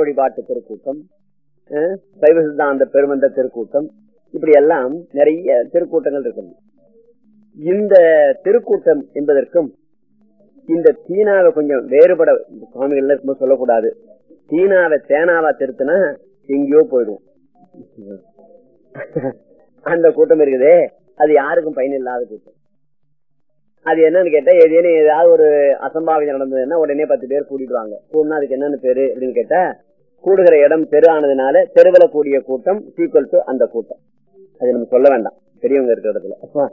வழிபாட்டு திருக்கூட்டம் சைவ சித்தாந்த பெருமந்த திருக்கூட்டம். இப்படி எல்லாம் நிறைய திருக்கூட்டங்கள் இருக்கு இந்த திருக்கூட்டம் என்பதற்கும் இந்த தீனாவை கொஞ்சம் வேறுபட சுவாமிகள் இருக்கும்போது சொல்லக்கூடாது. தீனாவை தேனாவா திருத்தினா எங்கேயோ போயிடும் அந்த கூட்டம் இருக்குதே அது யாருக்கும் பயன் இல்லாத கூட்டம். அது என்னன்னு கேட்டா ஏதேனும் ஏதாவது ஒரு அசம்பாவிதம் நடந்ததுன்னா உடனே பத்து பேர் கூட்டிடுவாங்க கூடனா அதுக்கு என்னன்னு பேரு அப்படின்னு கேட்டா கூடுகிற இடம் தெரு ஆனதுனால தெருவில் கூடிய கூட்டம் சீக்வல் டு அந்த கூட்டம் அது நம்ம சொல்ல வேண்டாம் பெரியவங்க இருக்கிற இடத்துல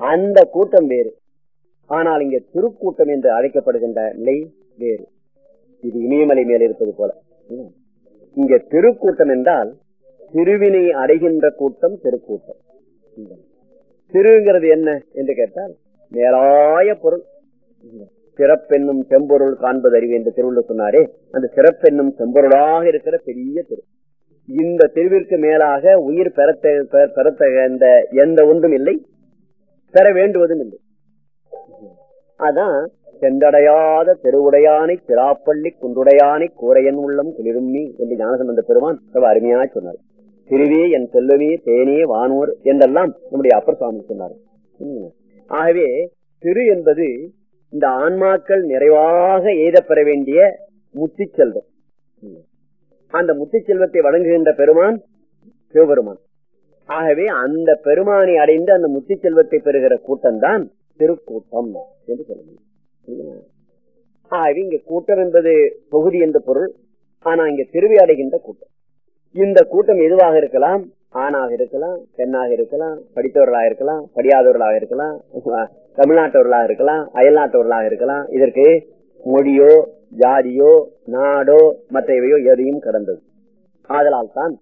அந்த கூட்டம் வேறு ஆனால் இங்க திருக்கூட்டம் என்று அழைக்கப்படுகின்ற நிலை வேறு இது இமயமலை மேல் இருப்பது போல ம். இங்க திருக்கூட்டம் என்றால் திருவினை அடைகின்ற கூட்டம் திருக்கூட்டம் ம். திருங்கிறது என்ன என்று கேட்டால் மேலாய பொருள் ம். சிறப்பென்னும் செம்பொருள் காண்பது அறிவு என்று திருவள்ளுவர் சொன்னாரே. அந்த சிறப்பென்னும் செம்பொருளாக இருக்கிற பெரிய திரு. இந்த திருவிற்கு மேலாக உயிர் பெறத்த பெறத்த பெறத்தகுந்த எந்த ஒன்றும் இல்லை. பெற வேண்டுவதும் இல்லை. அதான் சென்றடையாத தெருவுடையானை திராப்பள்ளி குன்றுடையானை கூரையன் உள்ளம் குளிரும் நீ என்று ஞானசம்பந்த பெருமான் ரொம்ப அருமையா சொன்னார். திருவே என் செல்லுமே தேனே வானோர் என்றெல்லாம் நம்முடைய அப்பர் சுவாமி சொன்னார். உம். ஆகவே திரு என்பது இந்த ஆன்மாக்கள் நிறைவாக எய்தப்பெற வேண்டிய முத்தி செல்வம். அந்த முத்தி செல்வத்தை வழங்குகின்ற பெருமான் சிவபெருமான். ஆகவே அந்த பெருமானை அடைந்து அந்த முத்தி செல்வத்தை பெறுகிற கூட்டம் தான் திருக்கூட்டம் என்று சொல்லுங்க ஆகவே இங்க கூட்டம் என்பது தொகுதி என்ற பொருள். ஆனா இங்க திருவி அடைகின்ற கூட்டம். இந்த கூட்டம் எதுவாக இருக்கலாம்? ஆணாக இருக்கலாம் பெண்ணாக இருக்கலாம் படித்தவர்களாக இருக்கலாம் படியாதவர்களாக இருக்கலாம். தமிழ்நாட்டவர்களாக இருக்கலாம் அயல்நாட்டவர்களாக இருக்கலாம் இதற்கு மொழியோ ஜாதியோ நாடோ மற்றவையோ எதையும் கடந்தது. ஆதலால் தான்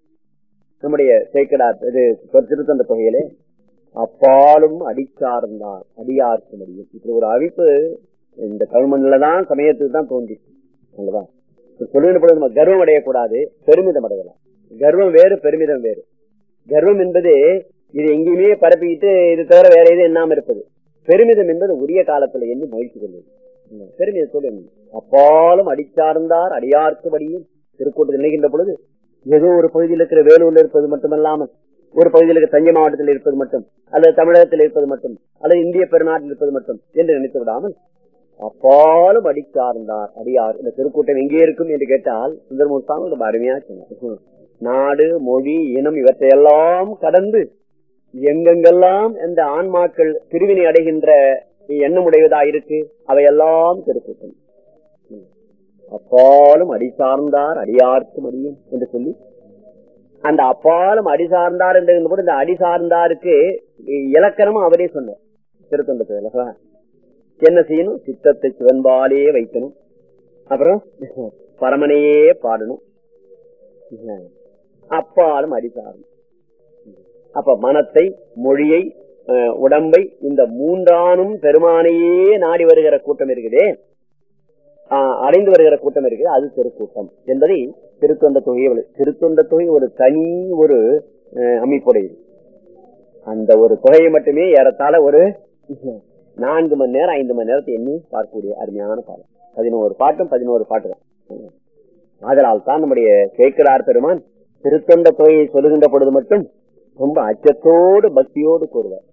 நம்முடைய சேக்கடார் இது திருத்தந்த தொகையிலே அப்பாலும் அடிச்சார்ந்தான் அடியார்க்கு முடியும் இப்படி ஒரு அழிப்பு இந்த தமிழ்மண்ணில தான் சமயத்துக்கு தான் தோன்றிச்சு. அவ்வளோதான் சொல்லுகிற நம்ம கர்வம் அடையக்கூடாது பெருமிதம் அடையலாம். கர்வம் வேறு பெருமிதம் வேறு. கர்வம் என்பது இது எங்கேயுமே பரப்பிக்கிட்டு இது தவிர வேற எதுவும் எண்ணாம இருப்பது. பெருமிதம் என்பது உரிய காலத்துல எண்ணி மகிழ்ச்சி கொள்வது. பெருமிதத்தோடு அப்பாலும் அடிச்சார்ந்தார் அடியார்க்குபடியும் திருக்கூட்டத்தில் நினைக்கின்ற பொழுது ஏதோ ஒரு பகுதியில் இருக்கிற வேலூர்ல இருப்பது மட்டுமல்லாமல் ஒரு பகுதியில் இருக்கிற தஞ்சை மாவட்டத்தில் இருப்பது மட்டும் அல்லது தமிழகத்தில் இருப்பது மட்டும் அல்லது இந்திய பெருநாட்டில் இருப்பது மட்டும் என்று நினைத்து விடாமல் அப்பாலும் அடிச்சார்ந்தார் அடியார் இந்த திருக்கூட்டம் எங்கே இருக்கும் என்று கேட்டால் சுந்தரமூர்த்தாங்க ரொம்ப அருமையா சொன்னார். நாடு மொழி இனம் இவற்றையெல்லாம் கடந்து எங்கெங்கெல்லாம் இந்த ஆன்மாக்கள் பிரிவினை அடைகின்ற எண்ணமுடையதா இருக்கு அவையெல்லாம் திருக்கூட்டம் அப்பாலும் அடி சார்ந்தார் அடியார்க்கும் அடியும் என்று சொல்லி அந்த அப்பாலும் அடி சார்ந்தார் என்று போது இந்த அடி சார்ந்தாருக்கு இலக்கணமும் அவரே சொன்னார். திருத்தொண்டத்துல என்ன செய்யணும்? சித்தத்தை சிவன்பாலே வைக்கணும். அப்புறம் பரமனையே பாடணும். அப்பாலும் அடி சார்ந்தார். அப்ப மனத்தை மொழியை உடம்பை இந்த மூன்றானும் பெருமானையே நாடி வருகிற கூட்டம் இருக்குதே. அடைந்து வருகிற கூட்டம் இருக்குது. அது திருக்கூட்டம் என்பதை திருத்தொண்ட தொகை திருத்தொண்ட தொகை ஒரு தனி ஒரு அமைப்புடையது அந்த ஒரு தொகையை மட்டுமே ஏறத்தாழ ஒரு நான்கு மணி நேரம் ஐந்து மணி நேரத்தை எண்ணி பார்க்கக்கூடிய அருமையான பாடம் பதினோரு பாட்டும் பதினோரு பாட்டு தான் அதனால் தான் நம்முடைய கேட்கிறார் பெருமான் திருத்தொண்ட தொகையை சொல்லுகின்ற பொழுது மட்டும் ரொம்ப அச்சத்தோடு பக்தியோடு கூறுவார்.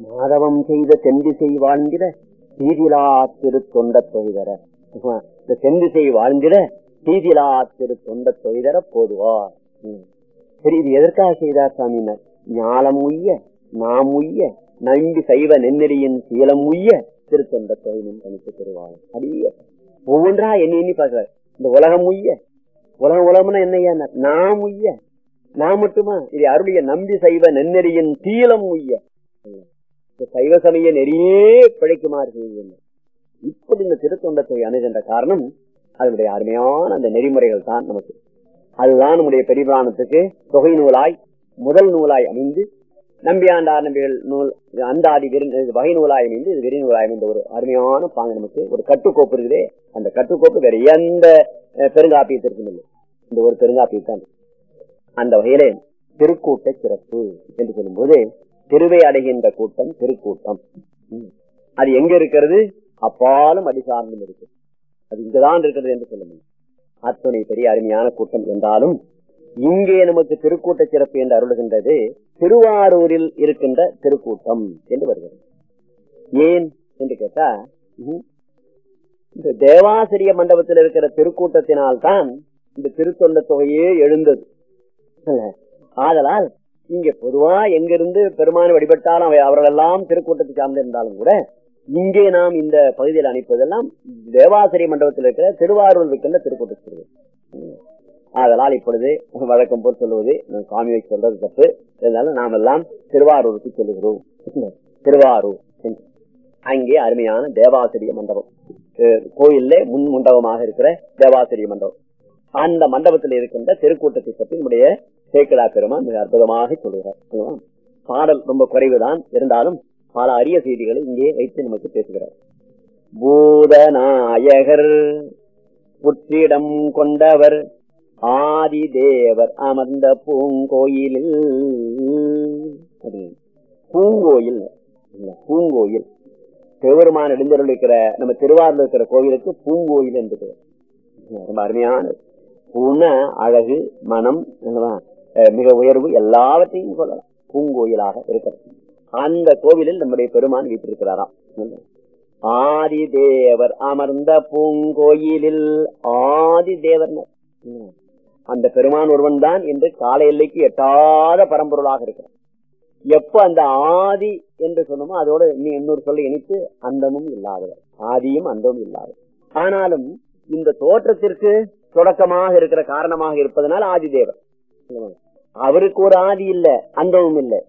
மாதவம் செய்த தென்திசை வாழ்ந்திட தீதிலா திரு தொண்ட தொய்தர இந்த தென்திசை வாழ்ந்திட தீதிலா திரு தொண்ட தொய்தர போதுவார் சரி இது எதற்காக செய்தார் சாமியினர்? ஞாலம் உய்ய நாம் உய்ய நம்பி சைவ நென்னடியின் சீலம் உய்ய திருத்தொண்ட தொழிலும் தனித்து பெறுவார். அப்படியே ஒவ்வொன்றா எண்ணி எண்ணி பார்க்கிறார். இந்த உலகம் உய்ய உலகம் உலகம்னா என்னையா நாம் உய்ய நான் மட்டுமா? இது அருளிய நம்பி சைவ நென்னடியின் தீலம் உய்ய. சைவ சமய நெறியே பிழைக்குமாறு செய்வது இப்படி இந்த திருத்தொண்டத்தை அணுகின்ற காரணம் அதனுடைய அருமையான அந்த நெறிமுறைகள் தான் நமக்கு. அதுதான் நம்முடைய பெரியபிராணத்துக்கு தொகை நூலாய் முதல் நூலாய் அமைந்து நம்பியாண்டார் நம்பிகள் நூல் அந்தாதி வகை நூலாய் அமைந்து இது விரி நூலாய் அமைந்த ஒரு அருமையான பாங்க நமக்கு ஒரு கட்டுக்கோப்பு இருக்குதே அந்த கட்டுக்கோப்பு வேற எந்த பெருங்காப்பியத்திற்கும் இல்லை. இந்த ஒரு பெருங்காப்பியத்தான் அந்த வகையிலே திருக்கூட்ட சிறப்பு என்று சொல்லும்போது திருவை அடைகின்ற கூட்டம் திருக்கூட்டம். அது எங்க இருக்கிறது? அப்பாலும் அடிசார்ந்தும் இருக்கு அது இங்கதான் இருக்கிறது என்று சொல்ல முடியும். அத்துணை பெரிய அருமையான கூட்டம் என்றாலும் இங்கே நமக்கு திருக்கூட்ட சிறப்பு என்று அருளுகின்றது திருவாரூரில் இருக்கின்ற திருக்கூட்டம் என்று வருகிறது. ஏன் என்று கேட்டா இந்த தேவாசிரிய மண்டபத்தில் இருக்கிற திருக்கூட்டத்தினால்தான் இந்த திருத்தொண்ட தொகையே எழுந்தது. ஆதலால் இங்க பொதுவா எங்கிருந்து பெருமான் வழிபட்டாலும் அவை அவர்களெல்லாம் திருக்கூட்டத்தை சார்ந்திருந்தாலும் கூட இங்கே நாம் இந்த பகுதியில் அனுப்பதெல்லாம் தேவாசிரிய மண்டபத்தில் இருக்கிற திருவாரூர் இருக்கின்ற திருக்கூட்டத்தில் ஆதலால் இப்பொழுது வழக்கம் போல் சொல்லுவது சுவாமியை சொல்றது தப்பு. இருந்தாலும் நாம் எல்லாம் திருவாரூருக்கு சொல்லுகிறோம் திருவாரூர் அங்கே அருமையான தேவாசிரிய மண்டபம். அஹ் கோயில்ல முன் மண்டபமாக இருக்கிற தேவாசிரிய மண்டபம். அந்த மண்டபத்தில் இருக்கின்ற திருக்கூட்டத்தை பற்றி நம்முடைய சேக்கடா பெருமான் மிக அற்புதமாக சொல்கிறார். பாடல் ரொம்ப குறைவுதான். இருந்தாலும் பல அரிய செய்திகளை இங்கே வைத்து நமக்கு பேசுகிறார். பூதநாயகர் புற்றிடம் கொண்டவர் ஆதி தேவர் அமர்ந்த பூங்கோயிலில். பூங்கோயில் பூங்கோயில். சிவபெருமான் எழுந்தருள் இருக்கிற நம்ம திருவாரூர் இருக்கிற கோயிலுக்கு பூங்கோயில் என்று பெயர். ரொம்ப அருமையானது பூன அழகு மனம் என்னதான் மிக உயர்வு எல்லாவற்றையும் சொல்லலாம். பூங்கோயிலாக இருக்கிறது. அந்த கோவிலில் நம்முடைய பெருமான் வீட்டிருக்கிறாராம் ஆதி தேவர் அமர்ந்த பூங்கோயிலில் ஆதி தேவர் அந்த பெருமான் ஒருவன் தான் என்று கால எல்லைக்கு எட்டாத பரம்பொருளாக இருக்கிறார் எப்ப அந்த ஆதி என்று சொன்னோமோ அதோட இனி இன்னொரு சொல்ல இணைத்து அந்தமும் இல்லாதவர். ஆதியும் அந்தமும் இல்லாதவர். ஆனாலும் இந்த தோற்றத்திற்கு தொடக்கமாக இருக்கிற காரணமாக இருப்பதனால் ஆதி தேவர் அவருக்கு ஒரு ஆதி இல்ல அந்தவும் இல்லை.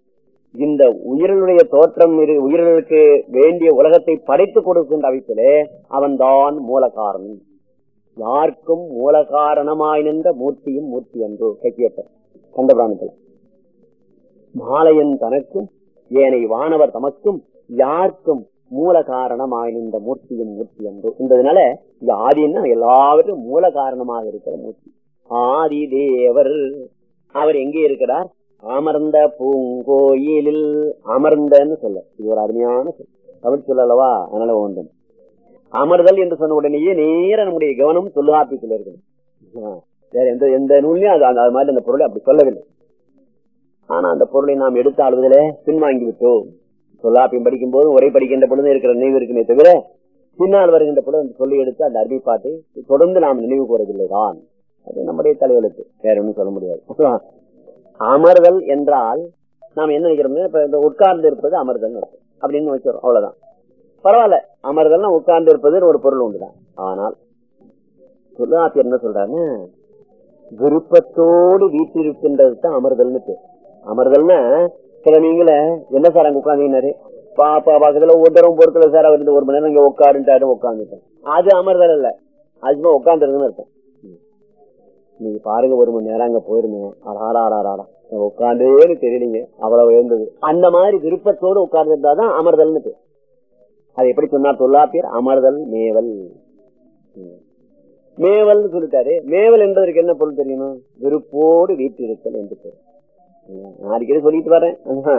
இந்த உயிரினுடைய தோற்றம் இரு- உயிர்களுக்கு வேண்டிய உலகத்தை படைத்து கொடுக்கின்ற அமைப்பிலே அவன்தான் மூல காரணம் யாருக்கும் மூல காரணமாய் நின்ற மூர்த்தியும் மூர்த்தி என்று கைக்கியப்பர் கண்டபிராணத்தில் மாலையன் தனக்கும் ஏனை வானவர் தமக்கும் யாருக்கும் மூல காரணமாக இந்த மூர்த்தியும் மூர்த்தி என்று. என்பதனால இந்த ஆதின்னா எல்லாவற்றும் மூல காரணமாக இருக்கிற மூர்த்தி. ஆதி தேவர். அவர் எங்கே இருக்கிறார்? அமர்ந்த பூங்கோயிலில் அமர்ந்தன்னு சொல்ல. இது ஒரு அருமையான சொல். தமிழ் சொல் அல்லவா? அதனால வேண்டும். அமர்தல் என்று சொன்ன உடனேயே நேர நம்முடைய கவனம் தொல்காப்பியத்தில் இருக்குது. வேற எந்த எந்த நூல்லையும் அது அந்த- அது மாதிரி அந்த பொருளை அப்படி சொல்லவில்லை. ஆனா அந்த பொருளை நாம் எடுத்த ஆளுவதிலே பின்வாங்கி விட்டோம் சொல்லாப்பியம் படிக்கும் போது உரை படிக்கின்ற பொழுது இருக்கிற நினைவு இருக்குமே தவிர பின்னால் வருகின்ற பொழுது அந்த சொல்லி எடுத்து அந்த அருமைப்பாட்டை தொடர்ந்து நாம் நினைவு கூறவில்லை தான். அது நம்முடைய தலைவலுக்கு. வேற ஒன்றும் சொல்ல முடியாது. அமர்தல் என்றால் நாம் என்ன நினைக்கிறோம் இப்ப இந்த உட்கார்ந்து இருப்பது அமர்தல் அப்படின்னு வச்சிடும் அவ்வளவுதான். பரவாயில்ல. அமர்தல்னா உட்கார்ந்து இருப்பது ஒரு பொருள் உண்டுதான். ஆனால் தொல்லாப்பியர் என்ன சொல்றாங்க விருப்பத்தோடு வீட்டிருக்கின்றது தான் அமர்தல்னு பேர். அமர்தல்னா சில நீங்கள என்ன சார் அங்க உட்காந்தீங்கன்னாரு பாப்பா பக்கத்துல ஒருத்தரும் பொருட்களை சார் அவர் ஒரு மணி நேரம் இங்க உட்காருன்ட்டாரு உட்காந்துட்டேன் அது அமர்தல் இல்ல அதுமா உட்காந்துருதுன்னு அர்த்தம். நீங்க பாருங்க ஒரு மணி நேரம் அங்க போயிருந்தேன் ஆடாடாடாடா உட்காந்தேன்னு தெரியலீங்க. அவ்வளவு உயர்ந்தது அந்த மாதிரி விருப்பத்தோடு உட்கார்ந்து தான் அமர்தல்னு பேர். அது எப்படி சொன்னார் தொல்லாப்பியர் அமர்தல் மேவல். ம். மேவல்னு சொல்லிட்டாரு. மேவல் என்பதற்கு என்ன பொருள் தெரியணும் விருப்போடு வீட்டிருத்தல் என்று பேர். நான் அடிக்கடி சொல்லிட்டு வரேன் ஆஹா.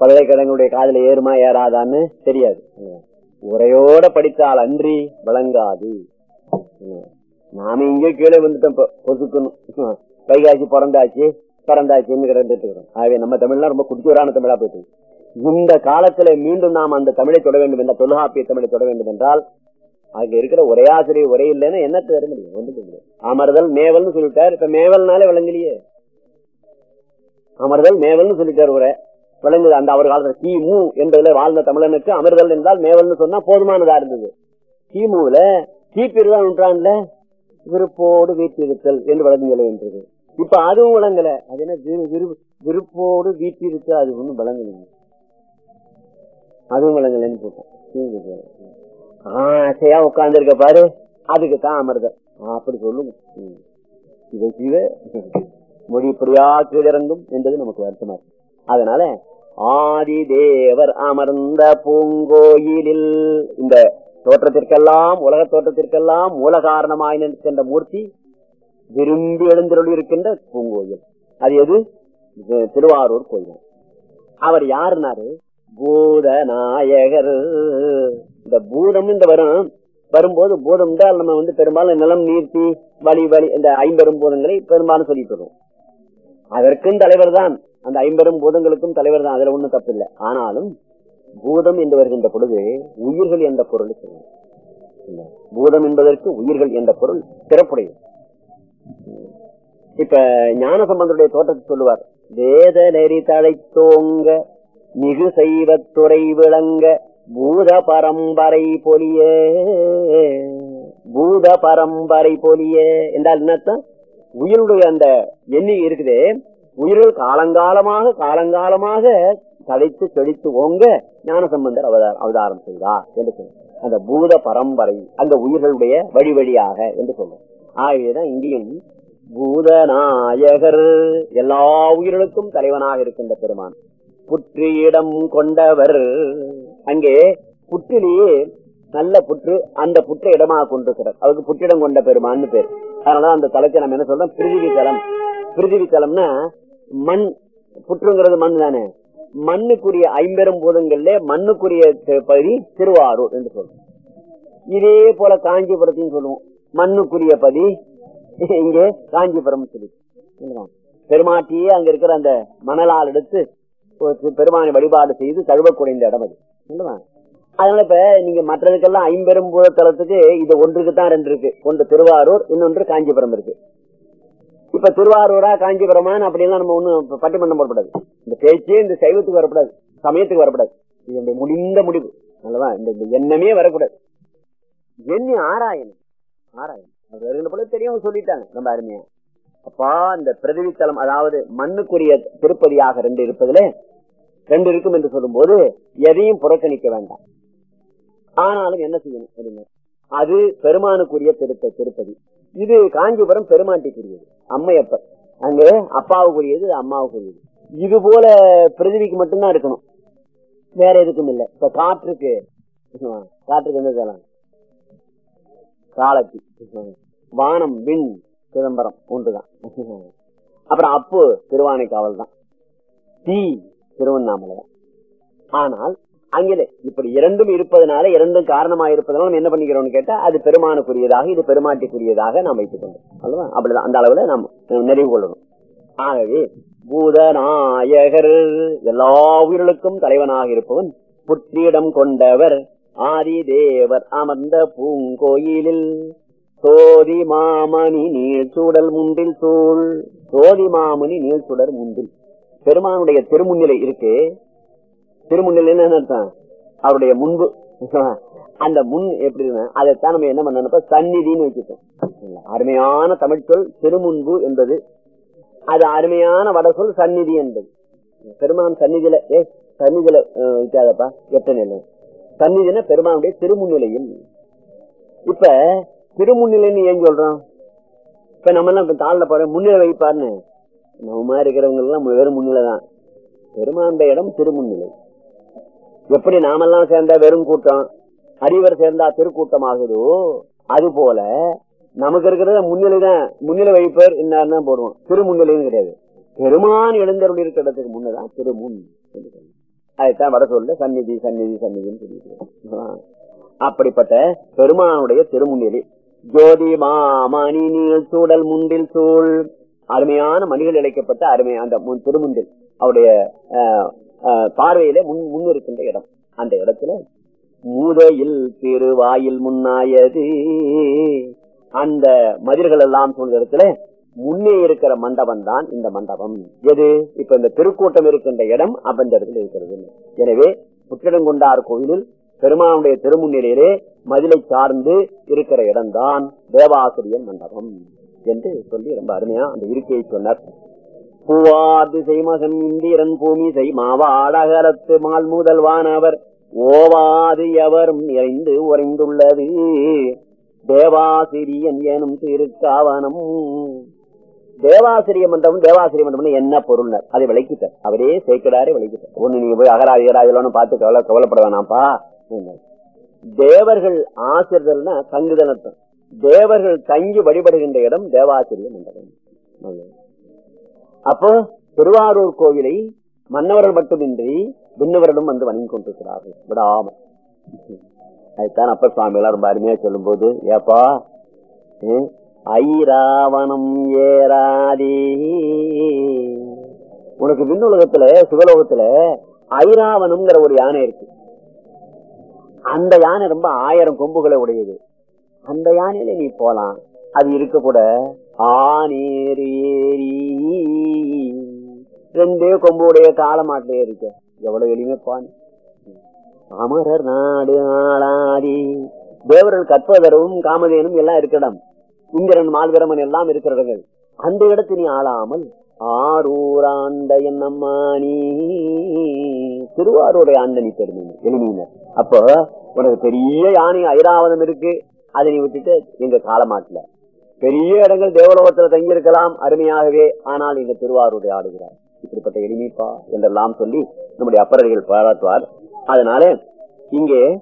பல்கலைக்கழகங்களுடைய ஏறுமா ஏறாதான்னு தெரியாது ம். உரையோட படித்தால் அன்றி விளங்காது ம். நாம இங்கே கீழே வந்துட்டோம் ஒதுக்கணும் ம். வைகாசி பிறந்தாச்சு பிறந்தாச்சுன்னு கிடந்துட்டு ஆகவே நம்ம தமிழ்லாம் ரொம்ப குடிச்சூரான தமிழா போயிட்டு இந்த காலத்துல மீண்டும் நாம் அந்த தமிழை தொட வேண்டும் என்ற தொல்காப்பிய தமிழை தொட வேண்டும் என்றால் அங்க இருக்கிற ஒரே ஆசிரியர் ஒரே இல்லைன்னா என்ன வர முடியும் ஒன்றும் முடியும் அமர்தல் மேவல்னு சொல்லிட்டார் இப்ப மேவல்னாலே விளங்கலையே அமர்தல் மேவல்னு சொல்லிட்டார் உரை விளங்குது அந்த அவர் காலத்துல கிமு என்பதுல வாழ்ந்த தமிழனுக்கு அமர்தல் என்றால் மேவல்னு சொன்னா போதுமானதா இருந்தது. கிமுல கிபி தான் நூற்றாண்டுல விருப்போடு வீட்டிருத்தல் என்று விளங்கி என்றது. இப்ப அதுவும் விளங்கல. அது என்ன விருப்போடு வீட்டிருத்தல் அது ஒண்ணும் விளங்குங்க அதுவும் விளங்கலன்னு போட்டோம். ஆசையா உட்கார்ந்து இருக்க பாரு. அதுக்கு தான் அமர்தல். அப்படி சொல்லுங்க. இதை மொழி இப்படியா கீழிறங்கும் என்பது நமக்கு வருத்தமா இருக்கு. அதனால ஆதி தேவர் அமர்ந்த பூங்கோயிலில் இந்த தோற்றத்திற்கெல்லாம் உலக தோற்றத்திற்கெல்லாம் மூல காரணமாய் நிற்கின்ற மூர்த்தி விரும்பி எழுந்தருள் இருக்கின்ற பூங்கோயில். அது எது? திருவாரூர் கோயில்? அவர் யாருனாரு பூதநாயகர். இந்த பூதம் இந்த வரும் வரும்போது பூதம் தான் நம்ம வந்து பெரும்பாலும் நிலம் நீர்த்தி வழி வழி இந்த ஐம்பெரும் பூதங்களை பெரும்பாலும் சொல்லிட்டு வரோம் அதற்கும் தலைவர் தான் அந்த ஐம்பெரும் பூதங்களுக்கும் தலைவர் தான் அதுல ஒண்ணும் தப்பில்லை. ஆனாலும் பூதம் என்று வருகின்ற பொழுது உயிர்கள் என்ற பொருள் பூதம் என்பதற்கு உயிர்கள் என்ற பொருள் சிறப்புடையது. இப்ப ஞான சம்பந்தருடைய தோற்றத்தை சொல்லுவார் வேத நெறி தழைத்தோங்க மிகு செய்வத்துறை விளங்க பூத பரம்பரை போலியே பூத பரம்பரை போலியே என்றால் என்னத்தான் உயிருடைய அந்த எண்ணி இருக்குதே உயிர்கள் காலங்காலமாக காலங்காலமாக தழைத்து செழித்து ஓங்க ஞான சம்பந்தர் அவதாரம் அவதாரம் செய்தார் என்று சொல்லுவார். அந்த பூத பரம்பரை அந்த உயிர்களுடைய வழி வழியாக என்று சொல்லும் ஆகவேதான் இங்கேயும் பூதநாயகர் எல்லா உயிர்களுக்கும் தலைவனாக இருக்கின்ற பெருமான். புற்றியிடம் கொண்டவர். அங்கே புற்றிலேயே நல்ல புற்று அந்த புற்றை இடமாக கொண்டிருக்கிறார் அவருக்கு புற்றிடம் கொண்ட பெருமான்னு பேர். அதனாலதான் அந்த தலத்தை நம்ம என்ன சொல்றோம்? பிரிதிவி தலம். பிரிதிவி தலம்னா மண் புற்றுங்கிறது மண் தானே. மண்ணுக்குரிய ஐம்பெரும் பூதங்கள்ல மண்ணுக்குரிய பகுதி திருவாரூர் என்று சொல்றோம். இதே போல காஞ்சிபுரத்தையும் சொல்லுவோம். மண்ணுக்குரிய பதி இங்கே காஞ்சிபுரம் சொல்லி பெருமாட்டியே அங்க இருக்கிற அந்த மணலால் எடுத்து பெருமானை வழிபாடு செய்து தழுவ இந்த இடம் அது. என்னவா அதனால இப்ப நீங்க மற்றதுக்கெல்லாம் ஐம்பெரும் பூதத்தலத்துக்கு இது ஒன்றுக்கு தான் ரெண்டு இருக்கு. ஒன்று திருவாரூர் இன்னொன்று காஞ்சிபுரம் இருக்கு. இப்ப திருவாரூரா காஞ்சிபுரமான்னு அப்படிலாம் நம்ம ஒண்ணும் பட்டிமன்றம் போடக்கூடாது இந்த பேச்சே இந்த சைவத்துக்கு வரக்கூடாது சமயத்துக்கு வரக்கூடாது இது முடிந்த முடிவு. அல்லவா இந்த இந்த எண்ணமே வரக்கூடாது. எண்ணி ஆராயணும். ஆராயணும். அவர் வருகிற போல தெரியும் சொல்லிட்டாங்க. ரொம்ப அருமையா. அப்பா இந்த பிரதிவித்தலம் அதாவது மண்ணுக்குரிய திருப்பதியாக ரெண்டு இருப்பதுல ரெண்டு இருக்கும் என்று சொல்லும்போது எதையும் புறக்கணிக்க வேண்டாம். ஆனாலும் என்ன செய்யணும் அப்படின்னா அது பெருமானுக்குரிய திருப்ப திருப்பதி இது காஞ்சிபுரம் பெருமாட்டிக்குரியது அம்மையப்பர். அங்க அப்பாவுக்குரியது அம்மாவுக்குரியது. இது போல பிரதிவிக்கு மட்டும்தான் இருக்கணும். வேற எதுக்கும் இல்லை. இப்ப காற்றுக்கு காற்றுக்கு என்ன செய்யலாம்? காலத்தி வானம் விண் சிதம்பரம் ஒன்றுதான். அப்புறம் அப்பு திருவானைக்காவல் தான் தீ திருவண்ணாமலை தான் ஆனால் அங்கே இப்படி இரண்டும் இருப்பதனால இரண்டும் காரணமாக இருப்பதனால நம்ம என்ன பண்ணிக்கிறோம்னு கேட்டா அது பெருமானுக்குரியதாக இது பெருமாட்டிக்குரியதாக நாம் வைத்துக் கொண்டோம் அல்லவா? அப்படிதான் அந்த அளவுல நாம் நிறைவு கொள்ளணும். ஆகவே பூதநாயகர் எல்லா உயிர்களுக்கும் தலைவனாக இருப்பவன் புற்றிடம் கொண்டவர் ஆதி தேவர் அமர்ந்த பூங்கோயிலில் சோதி மாமணி நீள் சூடல் முன்றில் சூழ் சோதி மாமணி நீள் சுடர் முன்றில். பெருமானுடைய திருமுன்னிலை இருக்கு திருமுன்னிலை என்ன அர்த்தம் அவருடைய முன்பு அந்த முன் எப்படி அதைத்தான் நம்ம என்ன பண்ணணும்? சந்நிதின்னு வச்சுட்டோம். அருமையான தமிழ் சொல் திருமுன்பு என்பது அது அருமையான வட சொல் சந்நிதி என்பது. பெருமான் சந்நிதியில ஏ சந்நிதியில வைக்காதப்பா எத்தனை இல்லை. சந்நிதினா பெருமானுடைய திருமுன்னிலையில். இப்ப திருமுன்னிலைன்னு ஏன் சொல்றோம்? இப்ப நம்ம எல்லாம் இப்ப தாழ்ல போற முன்னிலை வைப்பாருன்னு. நம்ம மாதிரி இருக்கிறவங்க எல்லாம் வெறும் முன்னிலை தான் பெருமானுடைய இடம் திருமுன்னிலை. எப்படி நாமெல்லாம் சேர்ந்தா வெறும் கூட்டம் அறிவர் சேர்ந்தா திருக்கூட்டம் ஆகுதோ அது போல நமக்கு இருக்கிறத முன்னிலை தான் முன்னிலை வைப்பர் என்ன போடுவோம். திருமுன்னிலைன்னு கிடையாது. பெருமான் எழுந்தருள் இருக்கிற இடத்துக்கு முன்னதான் திருமுன் என்று சொல்லுவோம். அதைத்தான் வட சொல்ல சந்நிதி சந்நிதி சந்நிதின்னு சொல்லிட்டு அப்படிப்பட்ட பெருமானுடைய திருமுன்னிலை. ஜோதி மாமணி நீள் சூடல் முண்டில் சூழ். அருமையான மணிகள் இழைக்கப்பட்ட அருமை அந்த முன் திருமுண்டில் அவருடைய பார்வையிலே முன் முன் இருக்கின்ற இடம். அந்த இடத்துல மூதையில் திருவாயில் முன்னாயது. அந்த மதில்கள் எல்லாம் சொல்ற இடத்துல முன்னே இருக்கிற மண்டபம் தான் இந்த மண்டபம். எது? இப்ப இந்த திருக்கூட்டம் இருக்கின்ற இடம் அப்ப இந்த இடத்துல இருக்கிறது. எனவே புற்றிடங்கொண்டார் கோயிலில் பெருமானுடைய திருமுன்னிலையிலே மதிலை சார்ந்து இருக்கிற இடம்தான் தேவாசிரியன் மண்டபம் என்று சொல்லி ரொம்ப அருமையா அந்த இருக்கையை சொன்னார். பூவாது செய்மகன் இந்திரன் பூமி செய்மாவாடகரத்து மால் முதல்வானவர் ஓவாது எவரும் நிறைந்து உறைந்துள்ளது. தேவாசிரியன் எனும் திருக்காவனம் தேவாசிரிய மண்டபம் தேவாசிரிய மண்டபம் என்ன பொருள்னர் அதை விளக்கிட்டார். அவரே சேர்க்கிறாரே விளக்கிட்டார். ஒண்ணு நீங்க போய் அகராதி அகராதிலாம் பார்த்து கவலை கவலைப்பட வேணாம்ப்பா. தேவர்கள் ஆசிரியர்கள்னா தங்குதல் தேவர்கள் தங்கி வழிபடுகின்ற இடம் தேவாசிரிய மண்டபம் அப்போ திருவாரூர் கோவிலை மன்னவர்கள் மட்டுமின்றி விண்ணவர்களும் வந்து வணங்கி கொண்டிருக்கிறார்கள். விடாம அதுதான் அப்ப சுவாமி எல்லாம் ரொம்ப அருமையா சொல்லும் போது ஏப்பா ஐராவணம் ஏறாதே. உனக்கு விண்ணுலகத்துல சுகலோகத்துல ஐராவணம்ங்கிற ஒரு யானை இருக்கு. அந்த யானை ரொம்ப ஆயிரம் கொம்புகளை உடையது. அந்த யானையில நீ போலாம். அது இருக்க கூட ஆனேர் ரெண்டே கொம்புடைய காலமாட்டிலே இருக்க. எவ்வளவு எளிமைப்பான் அமரர் நாடு ஆளாடி தேவரன் கற்பதரும் காமதேனும் எல்லாம் இருக்கிடம். இந்திரன் மால்விரமன் எல்லாம் இருக்கிறவர்கள். அந்த இடத்து நீ ஆளாமல் ஆரூராண்ட என்னம்மானி திருவாரூரை ஆண்டனி பெருமையினர் எளிமையினர் அப்போ உனக்கு பெரிய யானை ஐராவதம் இருக்கு. அதை நீ விட்டுட்டு எங்க காலமாட்டல பெரிய இடங்கள் தேவலோகத்துல தங்கியிருக்கலாம் அருமையாகவே ஆனால் இந்த திருவாரூரை ஆடுகிறார். இப்படிப்பட்ட எளிமைப்பா என்றெல்லாம் சொல்லி நம்முடைய அப்பரடிகள் பாராட்டுவார். அதனால இங்கே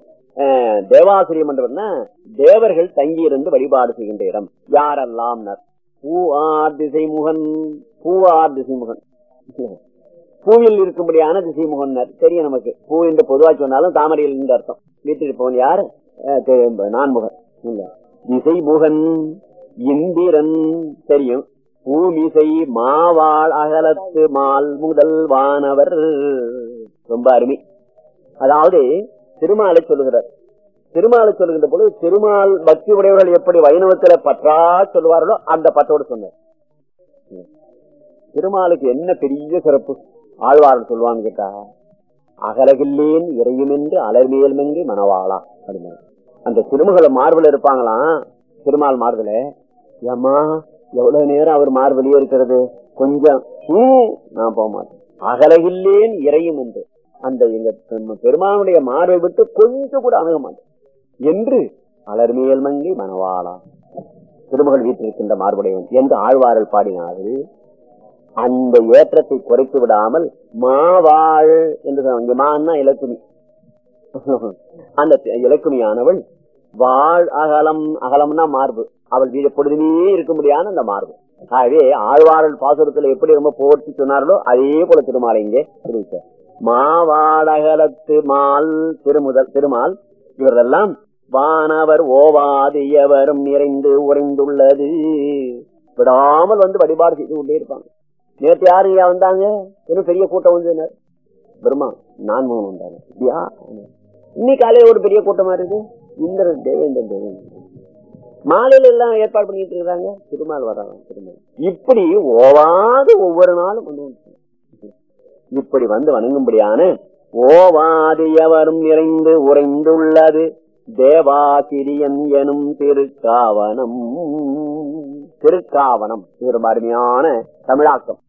தேவாசிரியம் என்றவர்னா தேவர்கள் தங்கியிருந்து வழிபாடு செய்கின்ற இடம். யாரெல்லாம் பூவார் திசைமுகன் பூவார் திசைமுகன். பூவில் இருக்கும்படியான திசைமுகன்னர் தெரியும் நமக்கு. பூ என்று பொதுவா சொன்னாலும் தாமரையில் இருந்து அர்த்தம். வீட்டில் இருப்பவன் யாரு? நான் தெ- நான்முகன். இல்ல. திசைமுகன். இந்திரன் தெரியும். பூமிசை மாவாள் அகலத்து மால் முதல் வானவர். ரொம்ப அருமை. அதாவது திருமாலை சொல்லுகிறார். திருமாலை சொல்லுகின்ற பொழுது திருமால் பக்தி உடையவர்கள் எப்படி வைணவத்துல பற்றா சொல்லுவார்களோ அந்த பற்றோடு சொன்னார். திருமாலுக்கு என்ன பெரிய சிறப்பு? ஆழ்வார்கள் சொல்லுவான்னு கேட்டா அகலகில்லேன் இறையும் என்று அலர்மேல் மங்கி மணவாளா அப்படின்னு அந்த திருமகளை மார்பில் இருப்பாங்களாம். திருமால் மார்பில் ஏமா எவ்வளவு நேரம் அவர் மார்பலியே இருக்கிறது? கொஞ்சம். நான் போக மாட்டேன் அகலகில்லேன் இறையும் என்று அந்த எங்க பெருமானுடைய மார்பை விட்டு கொஞ்சம் கூட அணுக மாட்டேன். என்று அலர்மியல் மங்கி மனவாளா திருமகள் வீட்டிருக்கின்ற மார்புடையவன் என்று ஆழ்வார்கள் பாடினார்கள். அந்த ஏற்றத்தை குறைத்து விடாமல் மாவாள் என்று சொன்னாங்க. மான்னா இலக்குமி. அந்த இலக்குமியானவள் வாழ் அகலம் அகலம்னா மார்பு. அவள் வீடு பொழுதுமே இருக்கும்படியான அந்த மார்பு. ஆகவே ஆழ்வாரல் பாசுரத்துல எப்படி ரொம்ப போற்றி சொன்னார்களோ அதே போல திருமாலை இங்கே தெரிவித்தார் மாவாடகலத்து மால் திருமுதல் திருமால் இவரெல்லாம் வானவர் ஓவாதியவரும் நிறைந்து உறைந்துள்ளது. விடாமல் வந்து வழிபாடு செய்து கொண்டே இருப்பாங்க. நேற்று யாரு ஐயா வந்தாங்க? இன்னும் பெரிய கூட்டம் வந்து பெருமா நான் மூணு வந்தாங்க. அப்படியா இன்னைக்கு காலையில ஒரு பெரிய கூட்டமா இருக்கு. இந்திரன் தேவேந்திரன் தேவேந்திரன் மாலையில எல்லாம் ஏற்பாடு பண்ணிட்டு இருக்காங்க. திருமால் வராங்க திருமால். இப்படி ஓவாது ஒவ்வொரு நாளும் வந்து இப்படி வந்து வணங்கும்படியான ஓவாது எவரும் நிறைந்து உறைந்துள்ளது. தேவாசிரியன் எனும் திருக்காவனம் திருக்காவனம் இது ரொம்ப அருமையான தமிழாக்கம்.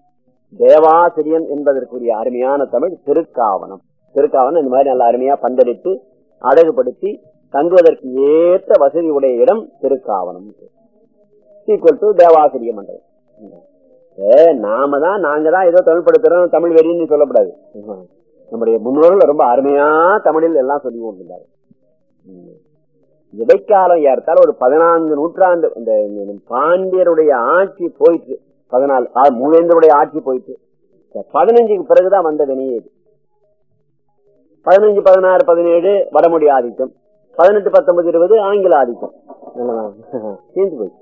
தேவாசிரியன் என்பதற்குரிய அருமையான தமிழ் திருக்காவனம் திருக்காவனம் இந்த மாதிரி நல்ல அருமையா பந்தளித்து அழகுபடுத்தி தங்குவதற்கு ஏற்ற வசதி உடைய இடம் திருக்காவனம் ஈக்குவல் டு தேவாசிரிய மண்டலம் ஏ, நாம தான் நாங்க தான் ஏதோ தமிழ் படுத்துறோம் தமிழ் வெறின்னு சொல்லப்படாது. நம்முடைய முன்னோர்கள் ரொம்ப அருமையா தமிழில் எல்லாம் சொல்லி கொண்டிருந்தாரு இடைக்காலம் ஏற்றால் ஒரு பதினான்கு நூற்றாண்டு இந்த பாண்டியருடைய ஆட்சி போயிட்டு பதினாலு மூவேந்தருடைய ஆட்சி போயிட்டு பதினஞ்சுக்கு பிறகுதான் வந்த வினையே இது பதினஞ்சு பதினாறு பதினேழு வடமொழி ஆதிக்கம். பதினெட்டு பத்தொன்பது இருபது ஆங்கில ஆதிக்கம். சேர்ந்து போச்சு.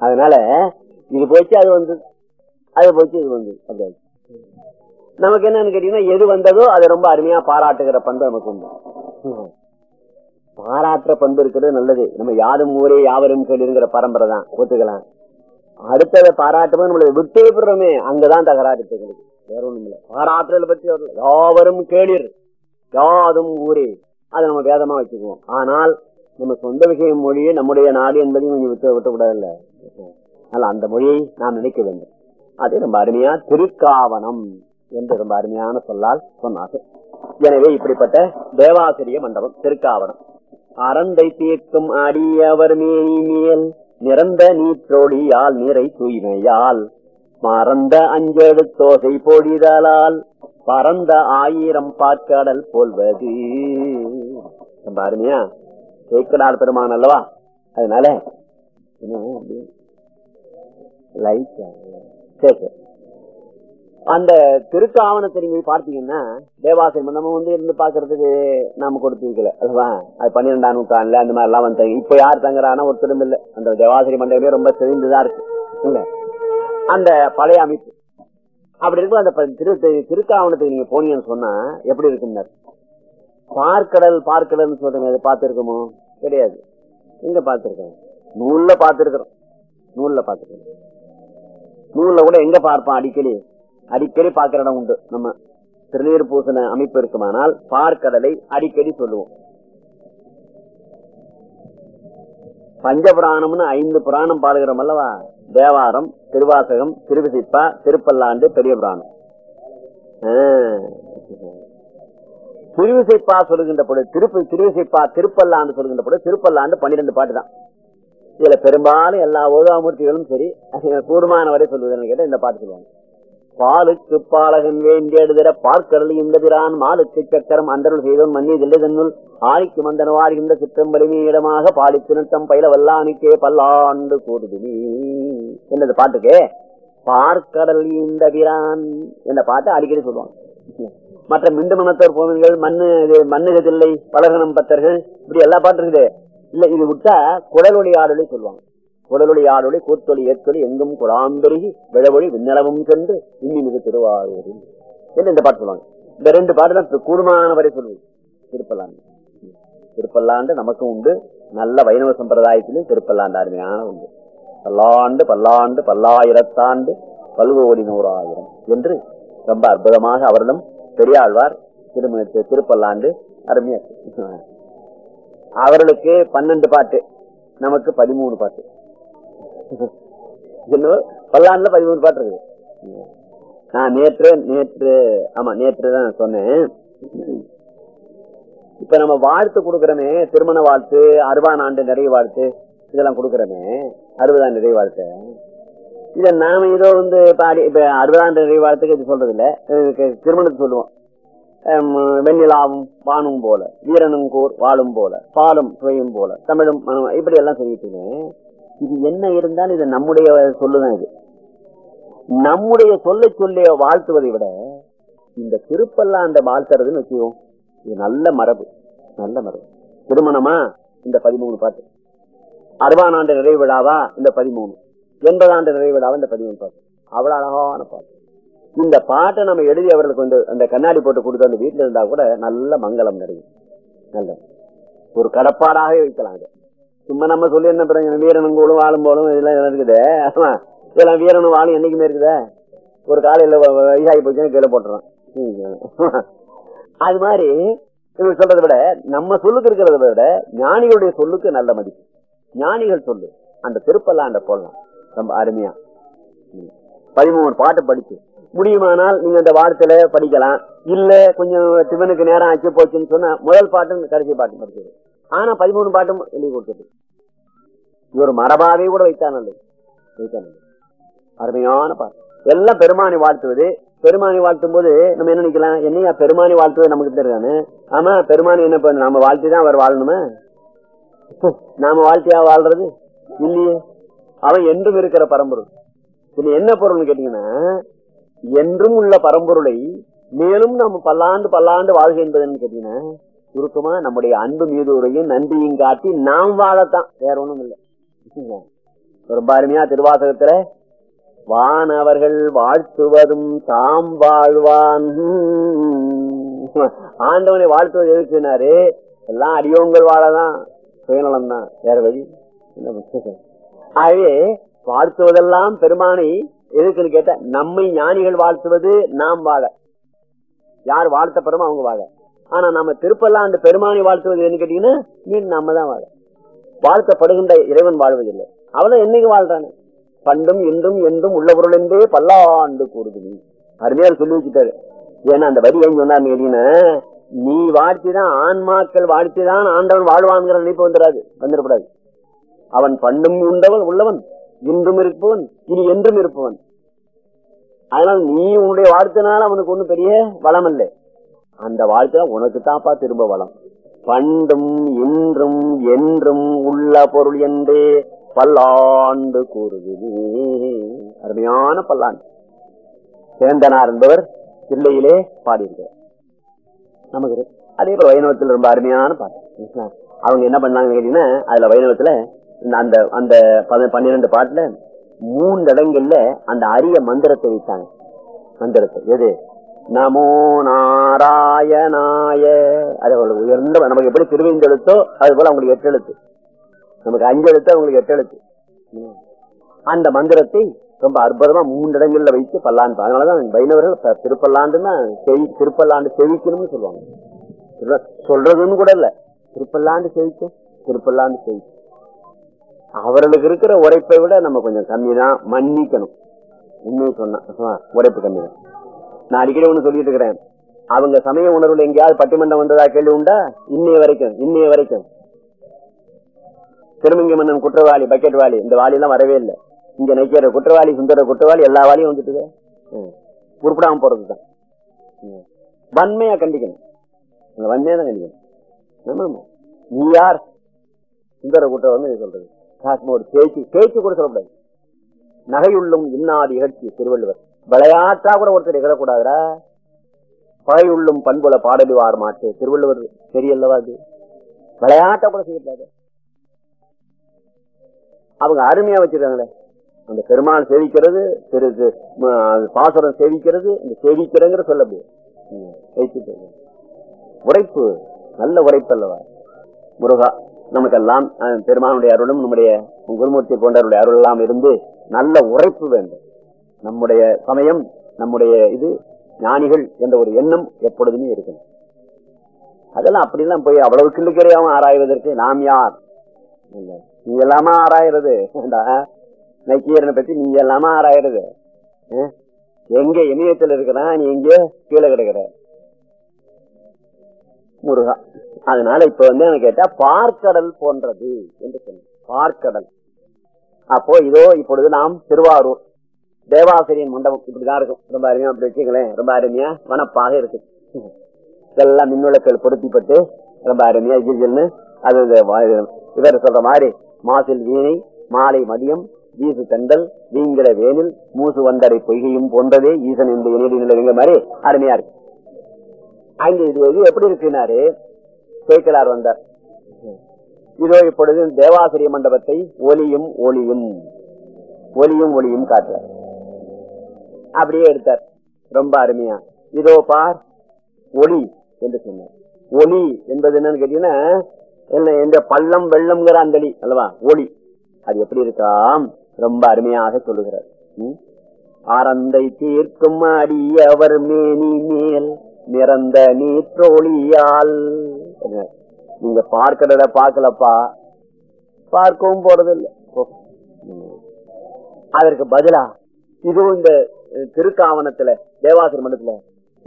அதனால இது போச்சு அது வந்து அது போச்சு இது வந்து அப்படி நமக்கு என்னன்னு கேட்டீங்கன்னா எது வந்ததோ அதை ரொம்ப அருமையா பாராட்டுகிற பண்பு நமக்கு உண்டு. பாராட்டுற பண்பு இருக்கிறது நல்லது. நம்ம யாரும் ஊரே யாவரும் கேளுங்கிற பரம்பரை தான். ஒத்துக்கலாம் அடுத்ததை பாராட்டுமே நம்மளை விட்டே விடுறோமே அங்கதான் தகராறு எங்களுக்கு வேற ஒண்ணும் இல்லை. பாராட்டுறதை பற்றி யாவரும் கேளிர். யாதும் ஊரே. அதை நம்ம வேதமா வச்சுக்குவோம். ஆனால் நம்ம சொந்த விஷயம் மொழியே நம்முடைய நாடு என்பதையும் கொஞ்சம் விட்டு விட்டக்கூடாதுல்ல அதனால அந்த மொழியை நாம் நினைக்க வேண்டும். அது ரொம்ப அருமையா திருக்காவனம் என்று ரொம்ப அருமையான சொல்லால் சொன்னார்கள். எனவே இப்படிப்பட்ட தேவாசிரிய மண்டபம் திருக்காவனம் அறந்தை தீர்க்கும் அடியவர் மேனி மேல் நிறந்த நீற்றோடியால் நிறை தூய்மையால் மறந்த அஞ்செடு தோசை பொழிதலால் பறந்த ஆயிரம் பாற்கடல் போல்வது. ரொம்ப அருமையா சேக்கடார் பெருமான் அல்லவா? அதனால என்ன அப்படி? லைட் சரி அந்த திருக்காவணத்தை நீங்க பார்த்தீங்கன்னா தேவாசிரம் நம்ம வந்து இருந்து பாக்குறதுக்கு நாம கொடுத்துருக்கல அதுவா அது பன்னிரெண்டாம் நூற்றாண்டுல அந்த மாதிரி எல்லாம் வந்தாங்க இப்ப யார் தங்குறானா ஒருத்தரும் இல்ல. அந்த தேவாசிரி மண்டபமே ரொம்ப செறிந்துதான் இருக்கு. இல்ல. அந்த பழைய அமைப்பு. அப்படி இருக்கும் அந்த திரு திரு- திருக்காவணத்துக்கு நீங்க போனீங்கன்னு சொன்னா எப்படி இருக்கும்னாரு பார்க்கடல் பார்க்கடல் சொல்றீங்க அதை பார்த்திருக்கோமோ? கிடையாது. எங்க பார்த்திருக்கோம்? நூல்ல பார்த்திருக்கிறோம். நூல்ல பார்த்திருக்கோம். நூல்ல கூட எங்க பார்ப்போம்? அடிக்கடி. அடிக்கடி பார்க்கிற இடம் உண்டு. நம்ம திருநீர் பூசண அமைப்பு இருக்குமானால் பார்க்கடலை அடிக்கடி சொல்லுவோம். பஞ்சபுராணம்னு ஐந்து புராணம் பாடுகிறோம் அல்லவா? தேவாரம் திருவாசகம் திருவிசிப்பா திருப்பல்லாண்டு பெரிய புராணம். ஆஹ் திருவிசைப்பா சொல்லுகின்ற பொழுது திருப்பு திருவிசைப்பா திருப்பல்லான்னு சொல்லுகின்ற பொழுது திருப்பல்லாண்டு பன்னிரெண்டு பாட்டு தான். இதுல பெரும்பாலும் எல்லா ஓதாமூர்த்திகளும் சரி கூடுமான வரை சொல்லுவதுன்னு கேட்டா இந்த பாட்டு சொல்லுவாங்க. பாலுக்கு பாலகன் வேண்டியடுதர பார்க்கடல் இந்த திரான் மாலுக்கு சக்கரம் அந்தருள் செய்தோன் மன்னிய தில்லை தன்னுள் ஆழிக்கு மந்தன வாடுகின்ற சித்தம் வலிமையிடமாக பாடித்து நிறுத்தம் பயில வல்லானுக்கே பல்லாண்டு கூடுதுனி என்னது பாட்டுக்கு? பார்க்கடல் இந்த பிரான் என்ற பாட்டை? அடிக்கடி சொல்லுவாங்க. மற்ற மிண்டு மனத்தோர் போவன்கள் மண்ணு இது மண்ணுகதில்லை பலகனம் பத்தர்கள் இப்படி எல்லா பாட்டு இருக்குது. இல்ல இது விட்டா குடலொலி ஆடொலி சொல்லுவாங்க. குடலொளி ஆடொலி கூத்தொலி ஏத்தொலி எங்கும் குழாம்பெருகி விழவொழி விண்ணளவும் சென்று இன்னி மிகு திருவாரூரில். என்று இந்த பாட்டு சொல்லுவாங்க? இந்த ரெண்டு பாட்டு தான் கூடுமான வரை சொல்லுவோம் திருப்பல்லாண்டு திருப்பல்லாண்டு நமக்கும் உண்டு. நல்ல வைணவ சம்பிரதாயத்திலும் திருப்பல்லாண்டு அருமையான உண்டு. பல்லாண்டு பல்லாண்டு பல்லாயிரத்தாண்டு பல்கோடி நூறாயிரம் என்று ரொம்ப அற்புதமாக அவரிடம் பெரியாழ்வார் திருமண திருப்பல்லாண்டு அருமையா அவர்களுக்கு பன்னெண்டு பாட்டு நமக்கு பதிமூணு பாட்டு. என்ன பல்லாண்டுல பதிமூணு பாட்டு இருக்கு. நான் நேற்று நேற்று ஆமா நேற்று தான் சொன்னேன். இப்ப நம்ம வாழ்த்து கொடுக்கறமே திருமண வாழ்த்து அறுபதாம் ஆண்டு நிறைய வாழ்த்து இதெல்லாம் கொடுக்கறமே அறுபதாம் நிறைய வாழ்த்து. இத நாம ஏதோ வந்து பாடி இப்ப அறுபதாம் நிறைய இது சொல்றது இல்ல திருமணத்தை சொல்லுவோம். வெண்ணிலாவும் வானும் போல வீரனும் கூர் வாழும் போல பாலும் சுவையும் போல தமிழும் மனம் இப்படி எல்லாம் சொல்லிட்டு இது என்ன இருந்தாலும் இது நம்முடைய சொல்லுதான் இது. நம்முடைய சொல்ல சொல்லிய வாழ்த்துவதை விட இந்த திருப்பல்லாண்ட வாழ்த்துறதுன்னு வச்சுக்கோம் இது நல்ல மரபு. நல்ல மரபு. திருமணமா? இந்த பதிமூணு பாட்டு. அறுபதாம் ஆண்டு நிறைவு விழாவா? இந்த பதிமூணு. எண்பதாண்டு நிறைவு விழாவா இந்த பதிவு பாட்டு அவ்வளவு அழகான பாட்டு. இந்த பாட்டை நம்ம எழுதி அவர்களுக்கு வந்து அந்த கண்ணாடி போட்டு கொடுத்து அந்த வீட்டில் இருந்தா கூட நல்ல மங்களம் நிறையும். நல்ல. ஒரு கடப்பாடாகவே வைக்கலாம் சும்மா நம்ம சொல்லி என்ன பிறகு வீரனும் கூடும் வாழும் போலும் இதெல்லாம் இதெல்லாம் இருக்குது. ஆமா. இதெல்லாம் வீரனும் வாழும் என்னைக்குமே இருக்குதே. ஒரு காலையில வயசாகி போச்சுன்னா கீழே போட்டுறான் ம். அது மாதிரி இவர் சொல்றதை விட நம்ம சொல்லுக்கு இருக்கிறத விட ஞானிகளுடைய சொல்லுக்கு நல்ல மதிப்பு. ஞானிகள் சொல்லு. அந்த திருப்பல்லாண்ட போடலாம். ரொம்ப அருமையா. ம். பதிமூணு பாட்டு படிச்சு முடியுமானால் நீங்க அந்த வாரத்துல படிக்கலாம். இல்ல கொஞ்சம் சிவனுக்கு நேரம் ஆச்சு போச்சுன்னு சொன்னா முதல் பாட்டும் கடைசி பாட்டும் படிச்சது ஆனா பதிமூணு பாட்டும் எழுதி கொடுத்தது இவர் ஒரு மரபாவே கூட வைத்தான் நல்லது. வைத்தா அருமையான பாட்டு. எல்லாம் பெருமானை வாழ்த்துவது. பெருமானை வாழ்த்தும் போது நம்ம என்ன நினைக்கலாம்? என்னையா பெருமானை வாழ்த்துவது நமக்கு தெரியானு ஆமா பெருமானை என்ன பண்ண நம்ம வாழ்த்தி தான் அவர் வாழணுமா? நாம வாழ்த்தியா வாழ்றது? இல்லையே. அவன் என்றும் இருக்கிற பரம்பொருள். இது என்ன பொருள்னு கேட்டீங்கன்னா என்றும் உள்ள பரம்பொருளை மேலும் நம்ம பல்லாண்டு பல்லாண்டு வாழ்க என்பதுன்னு கேட்டீங்கன்னா சுருக்கமா நம்முடைய அன்பு மீதுரையும் நன்றியும் காட்டி நாம் வாழத்தான். வேற ஒண்ணும் இல்லை. ரொம்ப அருமையா திருவாசகத்துல வானவர்கள் வாழ்த்துவதும் தாம் வாழ்வான். ஆண்டவனை வாழ்த்துவது எதுக்குனாரு எல்லாம் அடியோங்கள் வாழதான். சுயநலம் தான் வேற வழி? என்ன? ஆகவே வாழ்த்துவதெல்லாம் பெருமானை எதுக்குன்னு கேட்ட நம்மை ஞானிகள் வாழ்த்துவது நாம் வாழ. யார் வாழ்த்தப்படுமோ அவங்க வாழ. ஆனா நம்ம திருப்பெல்லாம் அந்த பெருமானை வாழ்த்துவது என்ன கேட்டீங்கன்னா மீன் நம்ம தான் வாழ. வாழ்த்தப்படுகின்ற இறைவன் வாழ்வதில்லை. அவன் என்னைக்கு வாழ்றானு? பண்டும் இன்றும் என்றும் உள்ள பொருள் என்றே பல்லாண்டு கூறுது நீ அருமையார் சொல்லி வச்சுட்டாரு. ஏன்னா அந்த வரி ஏன் சொன்னார் கேட்டீங்கன்னா நீ வாழ்த்திதான் ஆன்மாக்கள் வாழ்த்திதான் ஆண்டவன் வாழ்வான்ங்கிற நினைப்பு வந்துடாது வந்துடக்கூடாது. அவன் பண்டும் உண்டவன் உள்ளவன். இன்றும் இருப்பவன் இனி என்றும் இருப்பவன். அதனால் நீ உன்னுடைய வாழ்த்தினால அவனுக்கு ஒன்றும் பெரிய வளம் இல்லை. அந்த வாழ்த்து உனக்கு தாப்பா திரும்ப வளம். பண்டும் இன்றும் என்றும் உள்ள பொருள் என்றே பல்லாண்டு கூறுது அருமையான பல்லாண்டு. சேந்தனார் என்பவர் பிள்ளையிலே பாடியிருக்கிறார். நமக்கு அதே போல வைணவத்தில் ரொம்ப அருமையான பாட்டு. அவங்க என்ன பண்ணாங்க கேட்டீங்கன்னா அதுல வைணவத்துல அந்த அந்த பத- பன்னிரண்டு பாட்டுல மூன்று இடங்கள்ல அந்த அரிய மந்திரத்தை வைத்தாங்க. மந்திரத்தை. எது? நமோ நாராயணாய. அது உயர்ந்த நமக்கு எப்படி திருவைந்து எழுத்தோ அது போல அவங்களுக்கு எட்டு எழுத்து. நமக்கு அஞ்சு எழுத்து அவங்களுக்கு எட்டு எழுத்து. அந்த மந்திரத்தை ரொம்ப அற்புதமா மூன்று இடங்கள்ல வைத்து பல்லாண்டு அதனாலதான் வைணவர்கள் திருப்பல்லாண்டுன்னா செவி திருப்பல்லாண்டு செவிக்கணும்னு சொல்லுவாங்க. சொல்றதுன்னு கூட இல்ல. திருப்பல்லாண்டு செவிக்கும் திருப்பல்லாண்டு செவிக்கும் அவர்களுக்கு இருக்கிற உரைப்பை விட நம்ம கொஞ்சம் கம்மி தான் மன்னிக்கணும். இன்னும் சொன்னா உரைப்பு கம்மி தான் நான் அடிக்கடி ஒண்ணு சொல்லிட்டு இருக்கிறேன். அவங்க சமய உணர்வுல எங்கேயாவது பட்டிமன்றம் வந்ததா கேள்வி உண்டா? இன்னைய வரைக்கும் இன்னைய வரைக்கும். திருமங்கி மன்னன் குற்றவாளி பக்கெட் வாளி இந்த வாலி எல்லாம் வரவே இல்லை. இங்க நைக்கிற குற்றவாளி சுந்தர குற்றவாளி எல்லா வாலியும் வந்துட்டு ம். உருப்படாம போறதுதான். ம். வன்மையா கண்டிக்கணும். இந்த வன்மையா தான் கண்டிக்கணும். நீ யார்? சுந்தர குற்றவாளி சொல்றது. ஒரு பேச்சு பேச்சு கூட சொல்லக்கூடாது நகையுள்ளும் இன்னாது இகழ்ச்சி திருவள்ளுவர். விளையாட்டா கூட ஒருத்தர் இகழக்கூடாதுரா பகையுள்ளும் பண்புல பாடலுவார் மாட்டு திருவள்ளுவர் சரியல்லவா அது? விளையாட்டா கூட செய்யக்கூடாது. அவங்க அருமையா வச்சிருக்காங்களே. அந்த பெருமாள் சேவிக்கிறது திரு பாசுரம் சேவிக்கிறது இந்த சேவிக்கிறங்கிற சொல்ல முடியும் ம், உரைப்பு நல்ல உரைப்பு அல்லவா முருகா. நமக்கெல்லாம் பெருமானுடைய அருளும் நம்முடைய குருமூர்த்தி போன்றவருடைய அருள் எல்லாம் இருந்து நல்ல உரைப்பு வேண்டும். நம்முடைய சமயம் நம்முடைய இது ஞானிகள் என்ற ஒரு எண்ணம் எப்பொழுதுமே இருக்கணும். அதெல்லாம் அப்படிலாம் போய் அவ்வளவுக்கு கிள்ளுக்கரையாவும் ஆராய்வதற்கு நாம் யார்? நீ எல்லாமா ஆராயிறது? ஏண்டா, பற்றி பத்தி நீ எல்லாமா ஆராயிறது? எங்க இணையத்தில் இருக்கிறான் நீ எங்கே கீழே கிடக்கிற. முருகா. அதனால இப்ப வந்து எனக்கு கேட்டா பார்க்கடல் போன்றது என்று சொன்ன பார்க்கடல். அப்போ இதோ இப்பொழுது நாம் திருவாரூர் தேவாசிரியன் மண்டபம் இப்படிதான் இருக்கும். ரொம்ப அருமையா அப்படி வச்சுங்களேன் ரொம்ப அருமையா வனப்பாக இருக்கு. இதெல்லாம் மின்விளக்கள் பொருத்திப்பட்டு ரொம்ப அருமையா ஜிஜில்னு அது இவர் சொல்ற மாதிரி மாசில் வீணை மாலை மதியம் வீசு தண்டல் வீங்கிற வேனில் மூசு வந்தடை பொய்கையும் போன்றதே ஈசன் இந்த இணைய நிலவுங்க மாதிரி அருமையா இருக்கு. ஐந்து இது இது எப்படி இருக்குனாரு? சேக்கலார் வந்தார். இதோ இப்பொழுது தேவாசிரிய மண்டபத்தை ஒலியும் ஒளியும் ஒலியும் ஒளியும் காட்டுறார் அப்படியே எடுத்தார். ரொம்ப அருமையா. இதோ பார் ஒளி என்று சொன்னார். ஒளி என்பது என்னன்னு கேட்டீங்கன்னா என்ன பள்ளம் வெள்ளம்ங்கிற அந்தளி அல்லவா? ஒளி. அது எப்படி இருக்காம்? ரொம்ப அருமையாக சொல்லுகிறார். ம்? ஆரந்தை தீர்க்கும் அடியவர் மேனி மேல் நிறந்த நீற்றோழியால் என்ன? நீங்க பார்க்கிறத பார்க்கலப்பா. பார்க்கவும் போறதில்லை. அதற்கு பதிலா இதுவும் இந்த திருக்காவணத்துல திருக்காவனத்துல தேவாசிர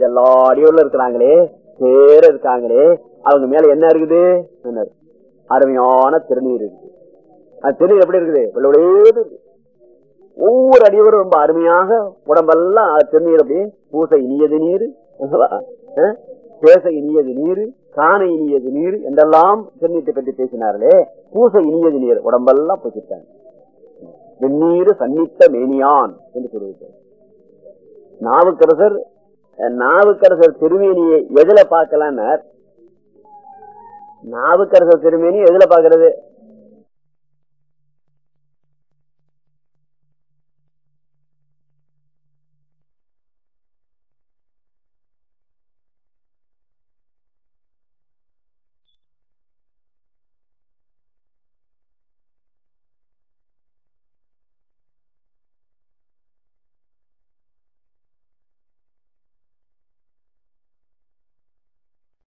எல்லா அடியோட இருக்கிறாங்களே பேர இருக்காங்களே அவங்க மேல என்ன இருக்குது? அருமையான திருநீர் இருக்குது. அந்த திருநீர் எப்படி இருக்குது? வெள்ளை ஒவ்வொரு அடியோரும் ரொம்ப அருமையாக உடம்பெல்லாம் திருநீர் அப்படி பூசை இனியது நீர். பேச இனியது நீர் காண இனியது நீர் என்றெல்லாம் திருநீட்டை பற்றி பேசினார்களே. பூச இனியது நீர் உடம்பெல்லாம் பூசிட்டாங்க. வெந்நீர் சன்னித்த மேனியான் என்று சொல்லிவிட்டார். நாவுக்கரசர் நாவுக்கரசர் திருமேனியை எதுல பார்க்கலான்னார்? நாவுக்கரசர் திருமேனி எதுல பாக்குறது